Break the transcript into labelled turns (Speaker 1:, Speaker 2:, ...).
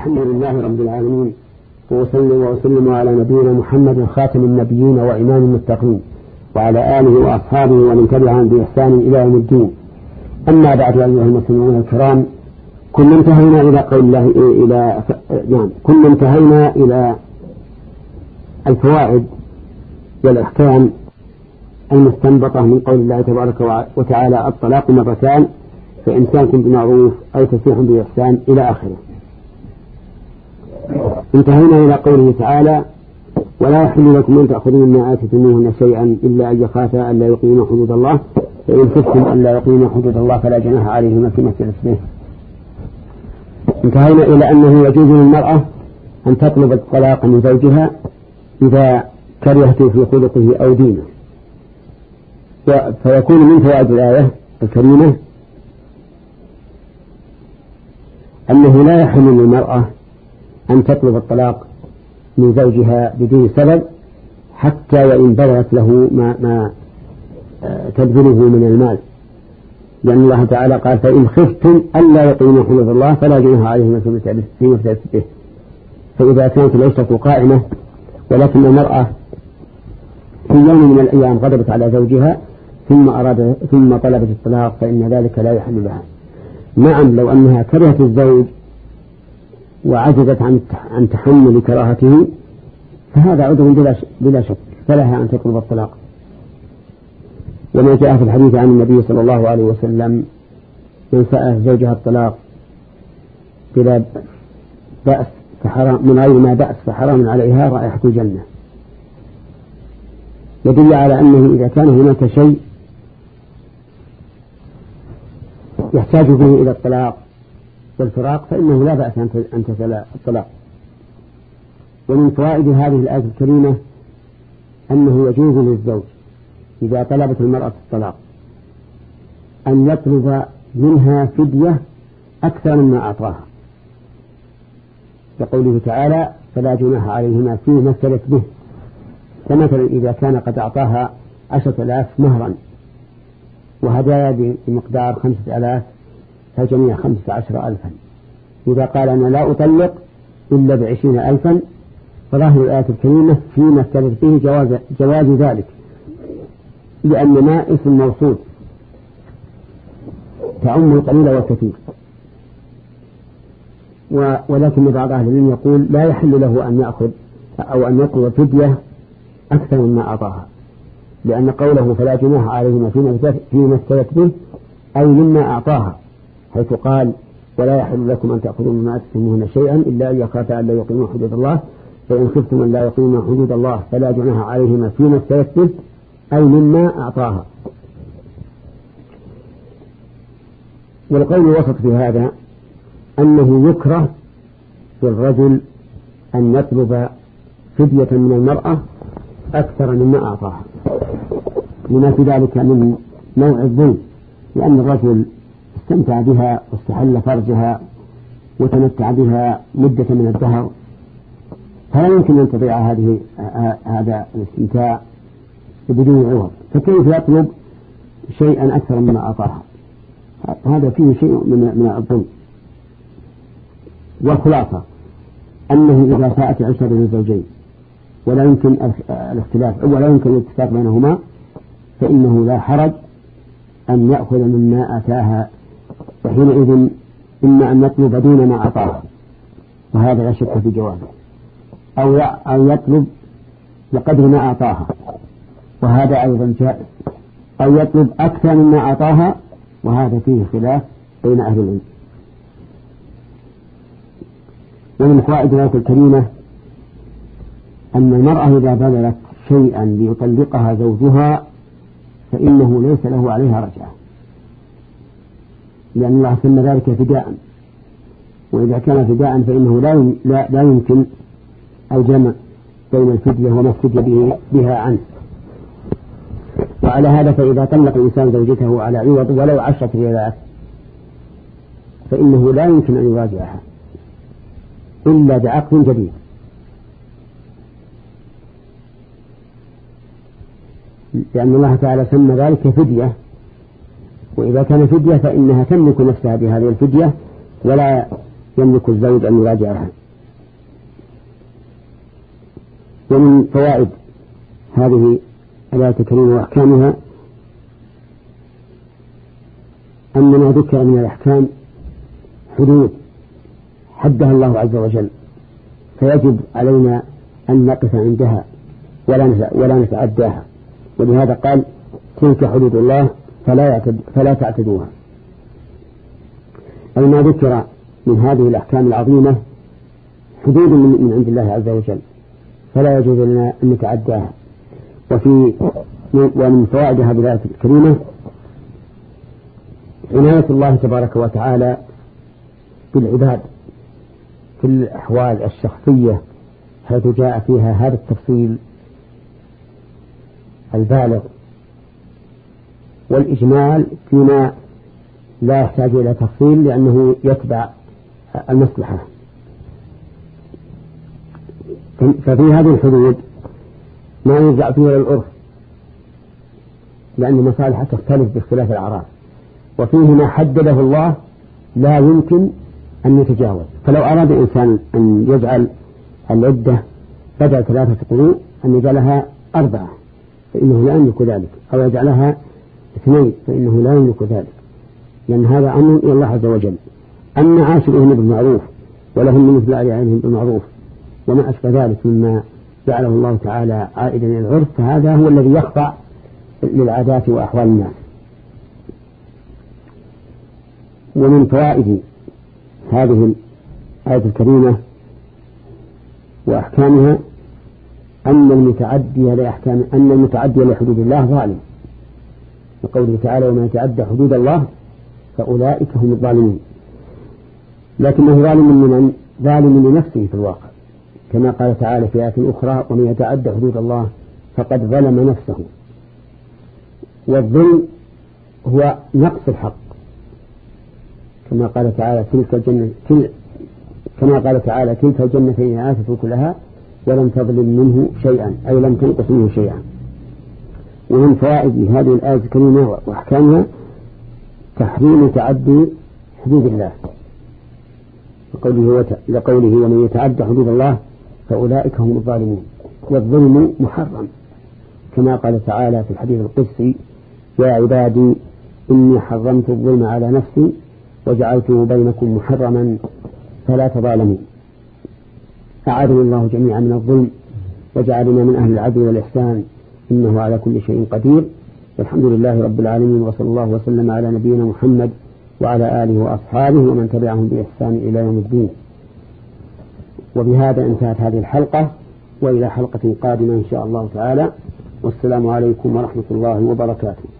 Speaker 1: الحمد لله رب العالمين وأصلي وأسلم على نبينا محمد خاتم النبيين وإمام المتقين وعلى آله وأصحابه ومن تبعهم بإحسان إلى يوم الدين. أما بعد أيها المسلمون الكرام كنا انتهينا إلى قول الله إلى نعم كنا انتهينا إلى الفوائد والأحكام المستنبطة من قول الله تبارك وتعالى الطلاق مرتان فإمساك بمعروف أو تسريح بإحسان إلى آخره. انتهينا إلى قوله تعالى ولا يحل لكم أن تأخذوا مما آتيتموهن شيئا إلا أن يخافا ألا يقيموا حدود الله فإن خفتم ألا يقيموا حدود الله فلا جناح عليهما في مسجد به انتهينا إلى أنه يجوز للمرأة أن تطلب الطلاق من زوجها إذا كرهت في خلقه أو دينه. فيكون من فوائد الآية الكريمة أنه لا يحل للمرأة أن تطلب الطلاق من زوجها بدون سبب حتى وإن بلغت له ما, ما آه، تبذله من المال. لأن الله تعالى قال فإن خفتم ألا يقيموا حدود الله فلا جناح عليهم في مثل به. فإذا كانت العشرة قائمة ولكن المرأة في يوم من الأيام غضبت على زوجها ثم أراد ثم طلبت الطلاق فإن ذلك لا يحل لها. نعم لو أنها كرهت الزوج وعجزت عن عن تحمل كراهته فهذا عذر بلا شك فلها أن تطلب الطلاق. وما جاء في الحديث عن النبي صلى الله عليه وسلم من سأل زوجها الطلاق بلا بأس فحرام من غير ما بأس فحرام عليها رائحة الجنة. يدل على أنه إذا كان هناك شيء يحتاج به إلى الطلاق والفراق فإنه لا بأس أن تسأل الطلاق. ومن فوائد هذه الآية الكريمة أنه يجوز للزوج إذا طلبت المرأة الطلاق أن يطلب منها فدية أكثر مما أعطاها. كقوله تعالى فلا جناح عليهما فيه افتدت به فمثلا إذا كان قد أعطاها عشرة آلاف مهرا وهدايا بمقدار خمسة آلاف فالجميع خمسة عشر ألفا. إذا قال أنا لا أطلق إلا بعشرين ألفا فظاهر الآية الكريمة فيما اختلف به جواز, جواز ذلك لأن ما اسم موصول. تعم القليل والكثير ولكن بعض أهل العلم يقول لا يحل له أن يأخذ أو أن يطلب فدية أكثر مما أعطاها لأن قوله فلا جناح عليهما فيما افتدت به أي مما أعطاها. حيث قال ولا يحل لكم أن تأخذوا مما أتتموهن شيئا إلا أن يخافا أن لا يقيموا حدود الله. فإن خفتم أن لا يقيموا حدود الله فلا جناح عليهما فيما به أي مما أعطاها. والقول الوسط في هذا أنه يكره للرجل أن يطلب فدية من المرأة أكثر مما أعطاها. لما في ذلك من نوع الظلم لأن الرجل استمتع بها واستحل فرجها وتمتع بها مدة من الدهر فلا يمكن أن تضيع هذه هذا الاستمتاع بدون عوض فكيف يطلب شيئا أكثر مما أعطاها؟ هذا فيه شيء من من الظلم. والخلاصة أنه إذا ساءت عشرة الزوجين ولا يمكن الاختلاف ولا يمكن الاتفاق بينهما فإنه لا حرج أن يأخذ مما أتاها وحينئذ إما أن يطلب دون ما أعطاه وهذا لا شك في جوابه أو أو يطلب بقدر ما أعطاها وهذا أيضا جائز. أو يطلب أكثر مما أعطاها وهذا فيه خلاف بين أهل العلم. ومن فوائد الآية الكريمة أن المرأة إذا بذلت شيئا ليطلقها زوجها فإنه ليس له عليها رجعة. لأن الله سمى ذلك فداء. وإذا كان فداء فإنه لا لا يمكن الجمع بين الفدية وما افتدي بها عنه. وعلى هذا فإذا طلق الإنسان زوجته على عوض ولو عشرة ريالات فإنه لا يمكن أن يراجعها إلا بعقد جديد. لأن الله تعالى سمى ذلك فدية وإذا كان فدية فإنها تملك نفسها بهذه الفدية ولا يملك الزوج أن يراجعها. ومن فوائد هذه الآية الكريمة وأحكامها أن ما ذكر من الأحكام حدود حدها الله عز وجل. فيجب علينا أن نقف عندها ولا ولا نتعداها. ولهذا قال تلك حدود الله فلا فلا تعتدوها. أي ما ذكر من هذه الأحكام العظيمة حدود من عند الله عز وجل فلا يجوز لنا أن نتعداها. وفي ومن فوائد هذه الآية الكريمة عناية الله تبارك وتعالى بالعباد في الأحوال الشخصية حيث جاء فيها هذا التفصيل البالغ. والإجمال فيما لا يحتاج إلى تفصيل لأنه يتبع المصلحة. ففي هذه الحدود ما يرجع فيها العرف لأن المصالح تختلف باختلاف الأعراف وفيه ما حدده الله لا يمكن أن يتجاوز. فلو أراد الإنسان أن يجعل العدة بدل ثلاثة قروء أن يجعلها أربعة فإنه لا يملك ذلك أو يجعلها اثنين فإنه لا يملك ذلك. لأن هذا أمر إلى الله عز وجل. أما عاشرهن بالمعروف ولهن مثل عليهم بالمعروف وما أشبه ذلك مما جعله الله تعالى عائدا إلى العرف فهذا هو الذي يخضع للعادات وأحوال الناس ومن فوائد هذه الآية الكريمة وأحكامها أن المتعدي لأحكام أن المتعدي لحدود الله ظالم. وقوله تعالى ومن يتعدى حدود الله فأولئك هم الظالمون. لكنه ظالم لمن ظالم لنفسه في الواقع. كما قال تعالى في آية أخرى ومن يتعدى حدود الله فقد ظلم نفسه. والظلم هو نقص الحق. كما قال تعالى تلك الجنة تل كما قال تعالى تلك الجنتين آتت كلها ولم تظلم منه شيئا أي لم تنقص منه شيئا. ومن فوائد هذه الآية الكريمة وأحكامها تحريم تعدي حدود الله. لقوله, لقوله ومن يتعدى حدود الله فأولئك هم الظالمون. والظلم محرم. كما قال تعالى في الحديث القدسي يا عبادي إني حرمت الظلم على نفسي وجعلته بينكم محرما فلا تظالموا. أعاذنا الله جميعا من الظلم وجعلنا من أهل العدل والإحسان. إنه على كل شيء قدير. والحمد لله رب العالمين وصلى الله وسلم على نبينا محمد وعلى آله وأصحابه ومن تبعهم بإحسان إلى يوم الدين. وبهذا انتهت هذه الحلقة وإلى حلقة قادمة إن شاء الله تعالى. والسلام عليكم ورحمة الله وبركاته.